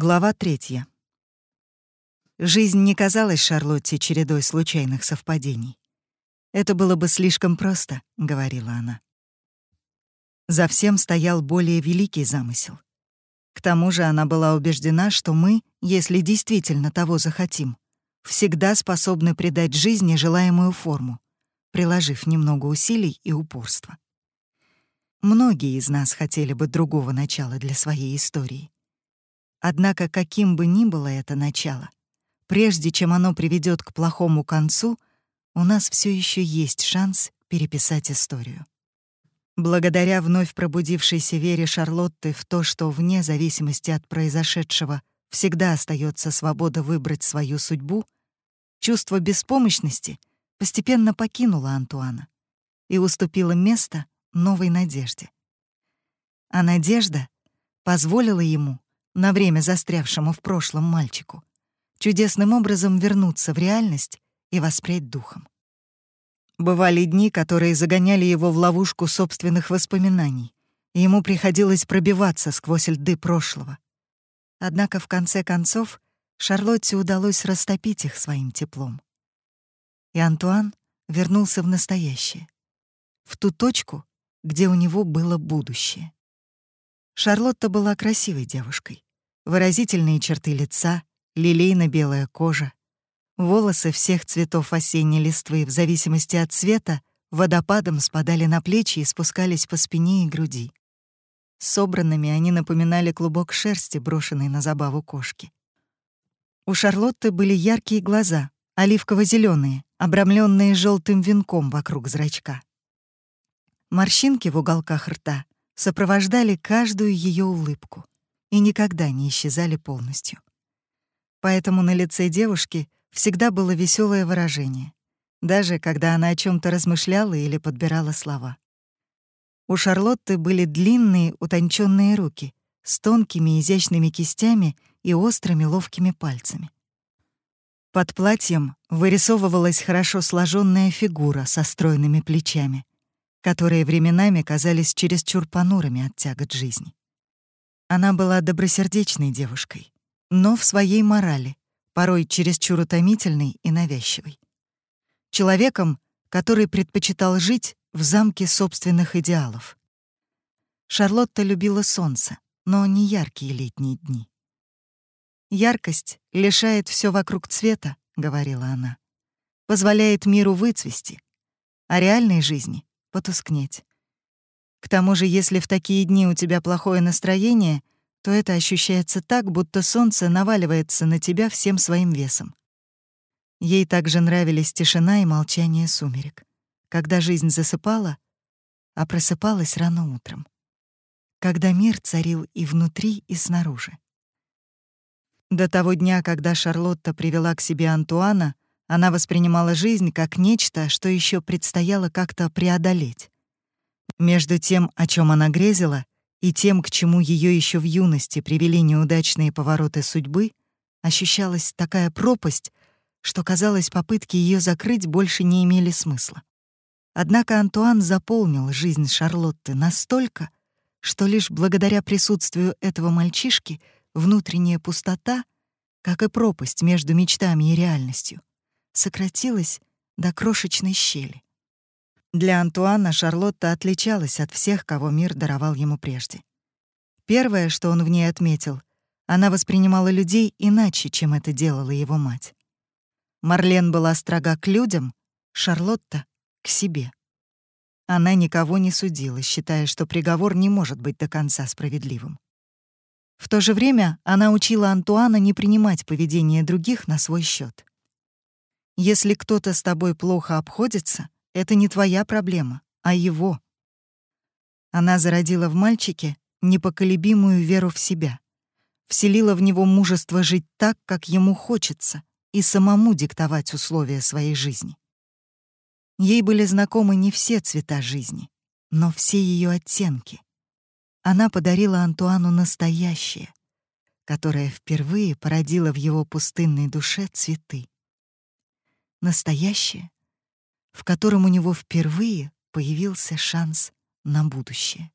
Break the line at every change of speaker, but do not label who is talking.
Глава третья. Жизнь не казалась Шарлотте чередой случайных совпадений. «Это было бы слишком просто», — говорила она. За всем стоял более великий замысел. К тому же она была убеждена, что мы, если действительно того захотим, всегда способны придать жизни желаемую форму, приложив немного усилий и упорства. Многие из нас хотели бы другого начала для своей истории — Однако каким бы ни было это начало, прежде чем оно приведет к плохому концу, у нас все еще есть шанс переписать историю. Благодаря вновь пробудившейся вере Шарлотты в то, что вне зависимости от произошедшего всегда остается свобода выбрать свою судьбу, чувство беспомощности постепенно покинуло Антуана и уступило место новой надежде. А надежда позволила ему на время застрявшему в прошлом мальчику, чудесным образом вернуться в реальность и воспреть духом. Бывали дни, которые загоняли его в ловушку собственных воспоминаний, и ему приходилось пробиваться сквозь льды прошлого. Однако в конце концов Шарлотте удалось растопить их своим теплом. И Антуан вернулся в настоящее, в ту точку, где у него было будущее. Шарлотта была красивой девушкой. Выразительные черты лица, лилейно-белая кожа, волосы всех цветов осенней листвы в зависимости от цвета водопадом спадали на плечи и спускались по спине и груди. Собранными они напоминали клубок шерсти, брошенный на забаву кошки. У Шарлотты были яркие глаза, оливково зеленые обрамленные желтым венком вокруг зрачка. Морщинки в уголках рта сопровождали каждую ее улыбку и никогда не исчезали полностью. Поэтому на лице девушки всегда было веселое выражение, даже когда она о чем то размышляла или подбирала слова. У Шарлотты были длинные, утонченные руки с тонкими изящными кистями и острыми ловкими пальцами. Под платьем вырисовывалась хорошо сложенная фигура со стройными плечами, которые временами казались чересчур понурыми от тягот жизни. Она была добросердечной девушкой, но в своей морали, порой чересчур утомительной и навязчивой. Человеком, который предпочитал жить в замке собственных идеалов. Шарлотта любила солнце, но не яркие летние дни. «Яркость лишает все вокруг цвета», — говорила она, «позволяет миру выцвести, а реальной жизни потускнеть. К тому же, если в такие дни у тебя плохое настроение, то это ощущается так, будто солнце наваливается на тебя всем своим весом. Ей также нравились тишина и молчание сумерек, когда жизнь засыпала, а просыпалась рано утром, когда мир царил и внутри, и снаружи. До того дня, когда Шарлотта привела к себе Антуана, она воспринимала жизнь как нечто, что еще предстояло как-то преодолеть. Между тем, о чем она грезила, и тем, к чему ее еще в юности привели неудачные повороты судьбы, ощущалась такая пропасть, что, казалось, попытки ее закрыть больше не имели смысла. Однако Антуан заполнил жизнь Шарлотты настолько, что лишь благодаря присутствию этого мальчишки внутренняя пустота, как и пропасть между мечтами и реальностью, сократилась до крошечной щели. Для Антуана Шарлотта отличалась от всех, кого мир даровал ему прежде. Первое, что он в ней отметил, она воспринимала людей иначе, чем это делала его мать. Марлен была строга к людям, Шарлотта — к себе. Она никого не судила, считая, что приговор не может быть до конца справедливым. В то же время она учила Антуана не принимать поведение других на свой счет. Если кто-то с тобой плохо обходится — это не твоя проблема, а его. Она зародила в мальчике непоколебимую веру в себя, вселила в него мужество жить так, как ему хочется, и самому диктовать условия своей жизни. Ей были знакомы не все цвета жизни, но все ее оттенки. Она подарила Антуану настоящее, которое впервые породило в его пустынной душе цветы. Настоящее, в котором у него впервые появился шанс на будущее.